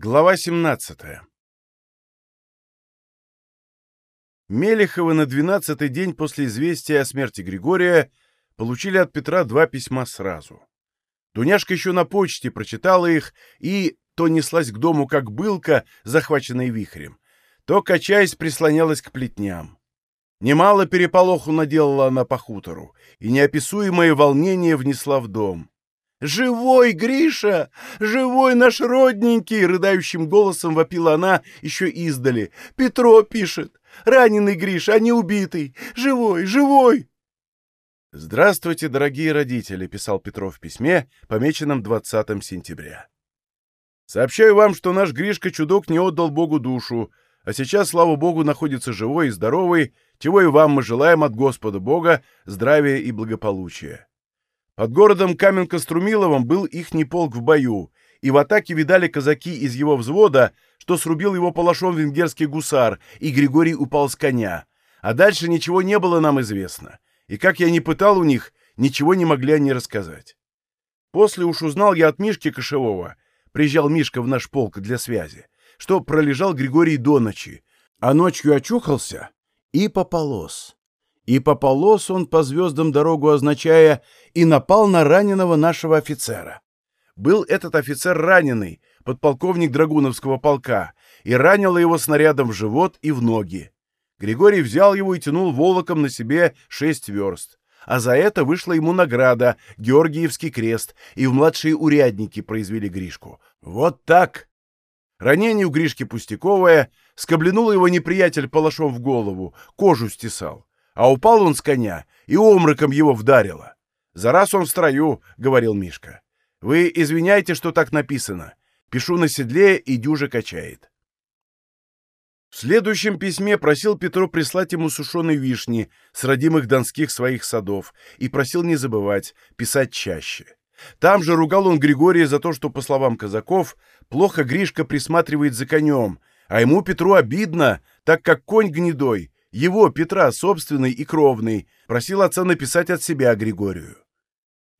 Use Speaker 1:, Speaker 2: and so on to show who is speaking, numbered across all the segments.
Speaker 1: Глава 17 Мелеховы на двенадцатый день после известия о смерти Григория получили от Петра два письма сразу. Дуняшка еще на почте прочитала их и то неслась к дому, как былка, захваченная вихрем, то, качаясь, прислонялась к плетням. Немало переполоху наделала она по хутору, и неописуемое волнение внесла в дом. «Живой, Гриша! Живой наш родненький!» — рыдающим голосом вопила она еще издали. «Петро пишет! Раненый Гриша, а не убитый! Живой, живой!» «Здравствуйте, дорогие родители!» — писал Петро в письме, помеченном 20 сентября. «Сообщаю вам, что наш Гришка-чудок не отдал Богу душу, а сейчас, слава Богу, находится живой и здоровый, чего и вам мы желаем от Господа Бога здравия и благополучия. Под городом Каменко-Струмиловым был ихний полк в бою, и в атаке видали казаки из его взвода, что срубил его палашом венгерский гусар, и Григорий упал с коня. А дальше ничего не было нам известно. И как я не пытал у них, ничего не могли они рассказать. После уж узнал я от Мишки Кошевого, приезжал Мишка в наш полк для связи, что пролежал Григорий до ночи, а ночью очухался и пополос. И пополос он по звездам дорогу означая, и напал на раненого нашего офицера. Был этот офицер раненый, подполковник Драгуновского полка, и ранило его снарядом в живот и в ноги. Григорий взял его и тянул волоком на себе шесть верст. А за это вышла ему награда, Георгиевский крест, и в младшие урядники произвели Гришку. Вот так! Ранение у Гришки пустяковое, скобленул его неприятель палашом в голову, кожу стесал а упал он с коня, и омраком его вдарило. «За раз он в строю», — говорил Мишка. «Вы извиняйте, что так написано. Пишу на седле, и дюжа качает». В следующем письме просил Петро прислать ему сушеной вишни с родимых донских своих садов и просил не забывать писать чаще. Там же ругал он Григория за то, что, по словам казаков, плохо Гришка присматривает за конем, а ему, Петру, обидно, так как конь гнедой, его, Петра, собственный и кровный, просил отца написать от себя Григорию.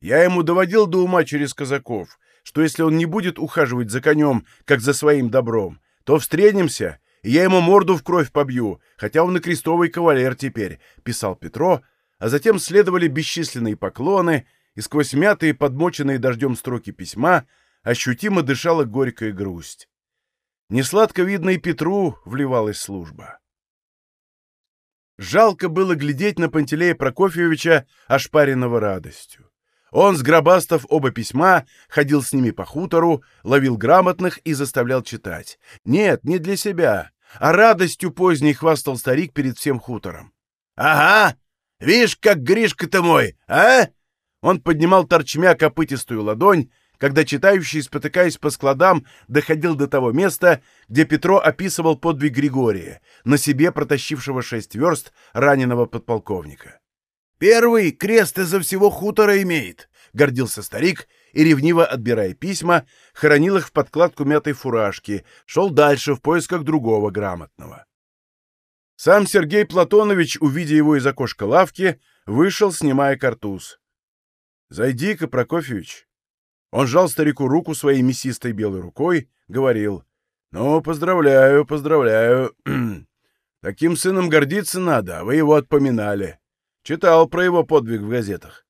Speaker 1: Я ему доводил до ума через казаков, что если он не будет ухаживать за конем, как за своим добром, то встретимся, и я ему морду в кровь побью, хотя он и крестовый кавалер теперь, — писал Петро, а затем следовали бесчисленные поклоны, и сквозь мятые, подмоченные дождем строки письма ощутимо дышала горькая грусть. Несладко видно и Петру вливалась служба. Жалко было глядеть на Пантелея Прокофьевича, ошпаренного радостью. Он, сгробастав оба письма, ходил с ними по хутору, ловил грамотных и заставлял читать. Нет, не для себя, а радостью поздней хвастал старик перед всем хутором. «Ага! Вишь, как Гришка-то мой, а?» Он поднимал торчмя копытистую ладонь, когда читающий, спотыкаясь по складам, доходил до того места, где Петро описывал подвиг Григория, на себе протащившего шесть верст раненого подполковника. «Первый крест изо всего хутора имеет», — гордился старик, и, ревниво отбирая письма, хоронил их в подкладку мятой фуражки, шел дальше в поисках другого грамотного. Сам Сергей Платонович, увидя его из окошка лавки, вышел, снимая картуз. «Зайди-ка, Прокофьевич, он жал старику руку своей мясистой белой рукой, говорил, «Ну, поздравляю, поздравляю. Таким сыном гордиться надо, а вы его отпоминали. Читал про его подвиг в газетах».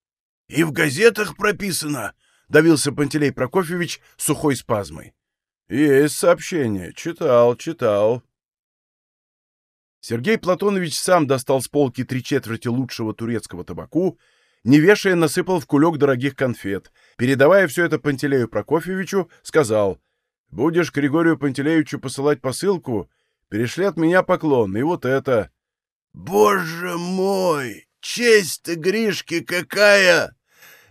Speaker 1: «И в газетах прописано», — давился Пантелей Прокофьевич сухой спазмой. «Есть сообщение. Читал, читал». Сергей Платонович сам достал с полки три четверти лучшего турецкого табаку не вешая, насыпал в кулек дорогих конфет. Передавая все это Пантелею Прокофьевичу, сказал, «Будешь Григорию Пантелеевичу посылать посылку, перешли от меня поклон, и вот это». «Боже мой! Честь-то Гришки какая!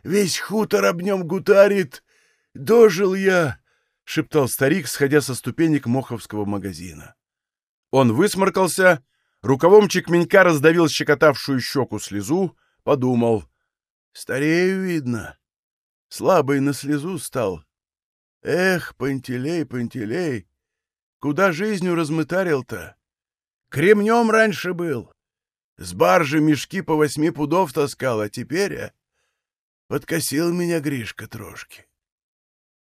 Speaker 1: Весь хутор об нем гутарит! Дожил я!» — шептал старик, сходя со ступенек моховского магазина. Он высморкался, рукавом чекменька раздавил щекотавшую щеку слезу, подумал — Старею, видно. Слабый на слезу стал. Эх, Пантелей, Пантелей, куда жизнью размытарил-то? Кремнем раньше был. С баржи мешки по восьми пудов таскал, а теперь, а... Подкосил меня Гришка трошки.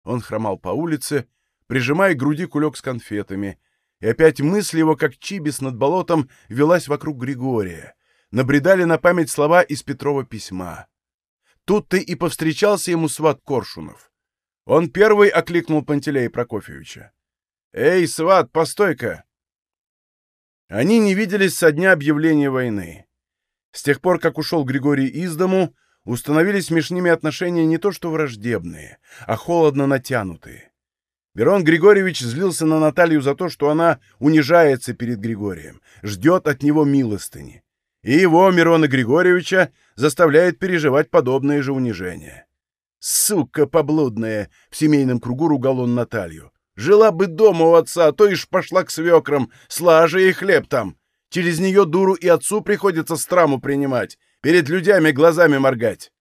Speaker 1: Он хромал по улице, прижимая к груди кулек с конфетами, и опять мысль его, как чибис над болотом, велась вокруг Григория. Набредали на память слова из Петрова письма. Тут ты и повстречался ему сват Коршунов. Он первый окликнул Пантелея Прокофьевича. «Эй, сват, постой-ка!» Они не виделись со дня объявления войны. С тех пор, как ушел Григорий из дому, установились между ними отношения не то что враждебные, а холодно натянутые. Верон Григорьевич злился на Наталью за то, что она унижается перед Григорием, ждет от него милостыни. И его, Мирона Григорьевича, заставляет переживать подобные же унижения. «Сука поблудная!» — в семейном кругу ругал он Наталью. «Жила бы дома у отца, а то ишь пошла к свекрам, слажа и хлеб там. Через нее дуру и отцу приходится страму принимать, перед людьми глазами моргать».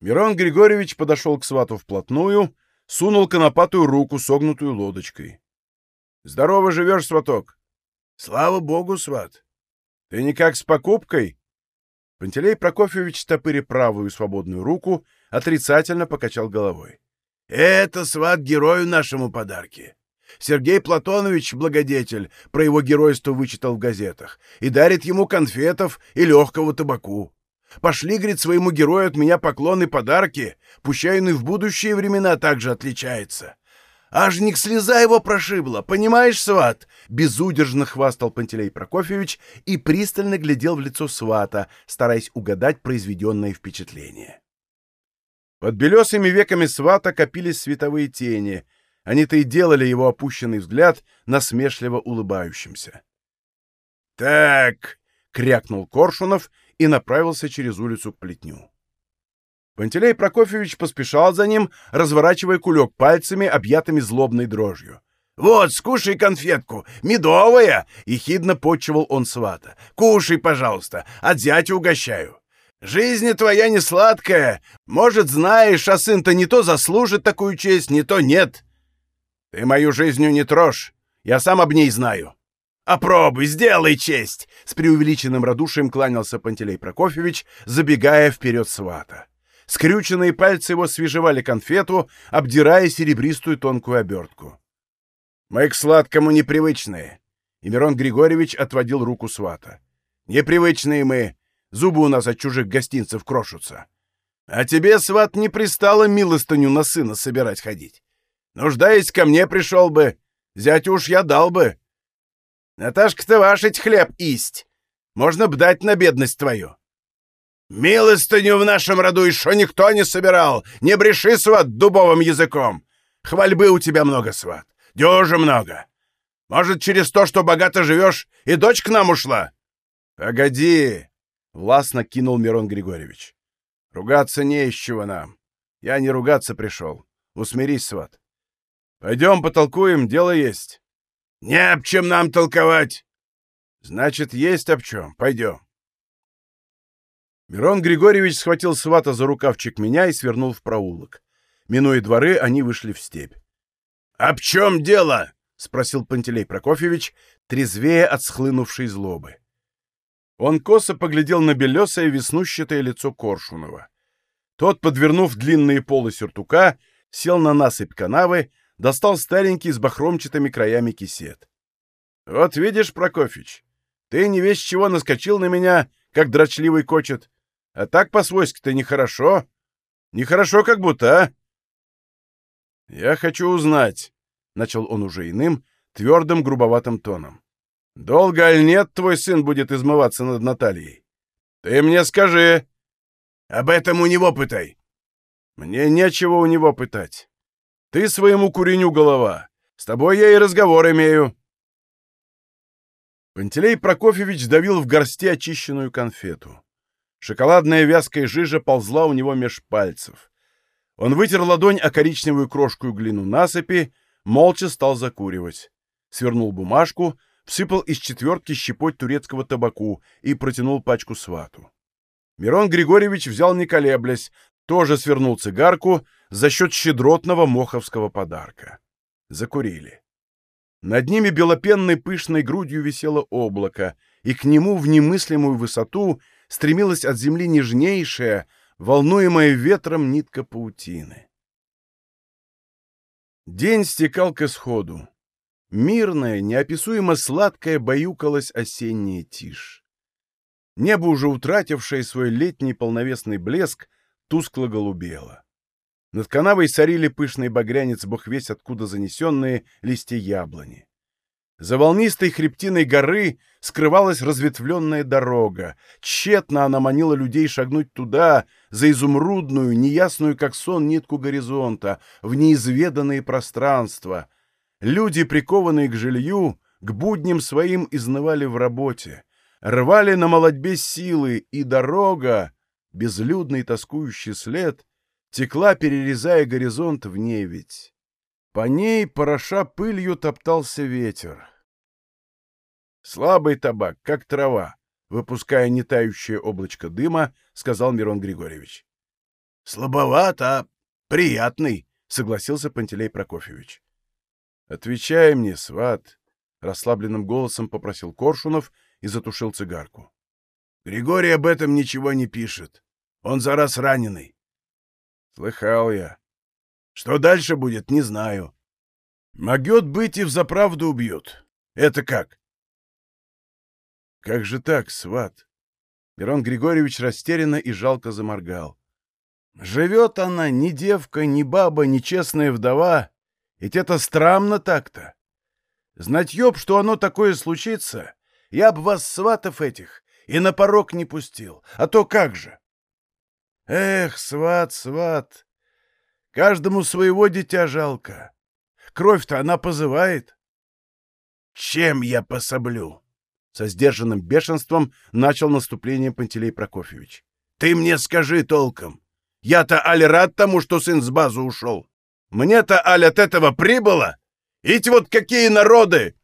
Speaker 1: Мирон Григорьевич подошел к свату вплотную, сунул конопатую руку, согнутую лодочкой. «Здорово живешь, сваток?» «Слава богу, сват!» «Ты никак с покупкой?» Пантелей Прокофьевич, топыри правую свободную руку, отрицательно покачал головой. «Это сват герою нашему подарки. Сергей Платонович, благодетель, про его геройство вычитал в газетах, и дарит ему конфетов и легкого табаку. Пошли, говорит, своему герою от меня поклоны подарки, пущай он и в будущие времена также отличается. Аж не слеза его прошибла, понимаешь, сват?» Безудержно хвастал Пантелей Прокофьевич и пристально глядел в лицо свата, стараясь угадать произведенное впечатление. Под белесыми веками свата копились световые тени. Они-то и делали его опущенный взгляд насмешливо улыбающимся. «Так!» — крякнул Коршунов и направился через улицу к плетню. Пантелей Прокофьевич поспешал за ним, разворачивая кулек пальцами, объятыми злобной дрожью. «Вот, скушай конфетку, медовая!» — ехидно почивал он свата. «Кушай, пожалуйста, от зятя угощаю. Жизнь твоя не сладкая. Может, знаешь, а сын-то не то заслужит такую честь, не то нет. Ты мою жизнью не трожь, я сам об ней знаю. «Опробуй, сделай честь!» — с преувеличенным радушием кланялся Пантелей Прокофьевич, забегая вперед свата. Скрюченные пальцы его свежевали конфету, обдирая серебристую тонкую обертку. «Мы к сладкому непривычные!» И Мирон Григорьевич отводил руку свата. «Непривычные мы! Зубы у нас от чужих гостинцев крошутся. А тебе, сват, не пристало милостыню на сына собирать ходить. Нуждаясь, ко мне пришел бы. Зятю уж я дал бы. Наташка-то вашить хлеб исть. Можно бдать на бедность твою. Милостыню в нашем роду еще никто не собирал. Не бреши, сват, дубовым языком. Хвальбы у тебя много, сват. Дюжа много. Может, через то, что богато живешь, и дочь к нам ушла? Погоди, — властно кинул Мирон Григорьевич. Ругаться не из чего нам. Я не ругаться пришел. Усмирись, сват. Пойдем потолкуем, дело есть. Не об чем нам толковать. Значит, есть об чем. Пойдем. Мирон Григорьевич схватил свата за рукавчик меня и свернул в проулок. Минуя дворы, они вышли в степь. — Об чем дело? — спросил Пантелей Прокофьевич, трезвее от схлынувшей злобы. Он косо поглядел на белесое веснущатое лицо Коршунова. Тот, подвернув длинные полы сюртука, сел на насыпь канавы, достал старенький с бахромчатыми краями кисет. — Вот видишь, Прокофьевич, ты не весь чего наскочил на меня, как дрочливый кочет. А так по-свойски-то нехорошо. Нехорошо как будто, а? — Я хочу узнать, — начал он уже иным, твердым, грубоватым тоном. — Долго аль нет твой сын будет измываться над Натальей? Ты мне скажи. — Об этом у него пытай. — Мне нечего у него пытать. Ты своему куреню голова. С тобой я и разговор имею. Пантелей Прокофьевич давил в горсти очищенную конфету. Шоколадная вязкая жижа ползла у него меж пальцев. Он вытер ладонь о коричневую крошку глину насыпи, молча стал закуривать. Свернул бумажку, всыпал из четвертки щепоть турецкого табаку и протянул пачку свату. Мирон Григорьевич взял не колеблясь, тоже свернул цигарку за счет щедротного моховского подарка. Закурили. Над ними белопенной пышной грудью висело облако, и к нему в немыслимую высоту — стремилась от земли нежнейшая, волнуемая ветром нитка паутины. День стекал к исходу. Мирная, неописуемо сладкая баюкалась осенняя тишь. Небо, уже утратившее свой летний полновесный блеск, тускло голубело. Над канавой сорили пышный багрянец, бог весь откуда занесенные листья яблони. За волнистой хребтиной горы скрывалась разветвленная дорога. Тщетно она манила людей шагнуть туда, за изумрудную, неясную, как сон, нитку горизонта, в неизведанные пространства. Люди, прикованные к жилью, к будням своим изнывали в работе, рвали на молодьбе силы, и дорога, безлюдный тоскующий след, текла, перерезая горизонт в неведь. По ней, пороша пылью, топтался ветер. «Слабый табак, как трава», — выпуская нетающее облачко дыма, сказал Мирон Григорьевич.
Speaker 2: «Слабоват, а приятный», — согласился Пантелей Прокофьевич.
Speaker 1: «Отвечай мне, сват», — расслабленным голосом попросил Коршунов и затушил цигарку.
Speaker 2: «Григорий об этом ничего не пишет. Он за раз раненый».
Speaker 1: «Слыхал я.
Speaker 2: Что дальше будет, не знаю. Могет быть и взаправду убьют. Это как?
Speaker 1: Как же так, сват? Мирон Григорьевич растерянно и жалко заморгал. Живет она ни девка, ни баба, ни честная вдова. Ведь это странно так-то. Знать ёб, что оно такое случится, я б вас, сватов этих, и на порог не пустил. А то как же? Эх, сват, сват, Каждому своего дитя жалко. Кровь-то она позывает.
Speaker 2: Чем я пособлю?
Speaker 1: Со сдержанным бешенством начал наступление Пантелей Прокофьевич.
Speaker 2: Ты мне скажи толком. Я-то аль рад тому, что сын с базы ушел. Мне-то аль от этого прибыло. Эти вот какие народы!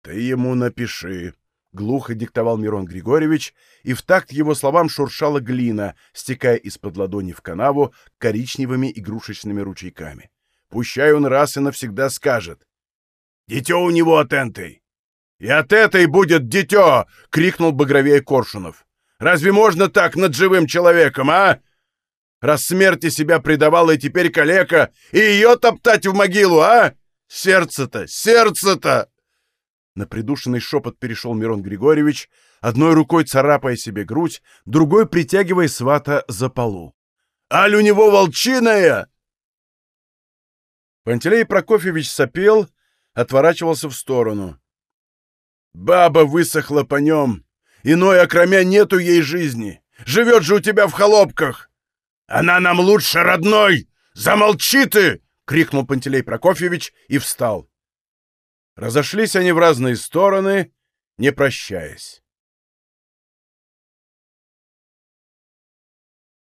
Speaker 1: Ты ему напиши, — глухо диктовал Мирон Григорьевич, и в такт его словам шуршала глина, стекая из-под ладони в канаву коричневыми игрушечными ручейками. Пущай он раз и навсегда скажет.
Speaker 2: «Дитё у него от энтой!» «И от этой будет дитё!» — крикнул багровей Коршунов. «Разве можно так над живым человеком, а? Раз смерти себя предавала и теперь калека, и ее топтать в могилу, а? Сердце-то, сердце-то!»
Speaker 1: На придушенный шепот перешел Мирон Григорьевич, одной рукой царапая себе грудь, другой притягивая свата за полу.
Speaker 2: «Аль у него волчиная!»
Speaker 1: Пантелей Прокофьевич сопел, отворачивался в сторону. «Баба высохла по нем. Иной, окромя, нету ей жизни. Живет же у тебя в холопках!»
Speaker 2: «Она нам лучше родной! Замолчи ты!» — крикнул Пантелей Прокофьевич и встал.
Speaker 1: Разошлись они в разные стороны, не прощаясь.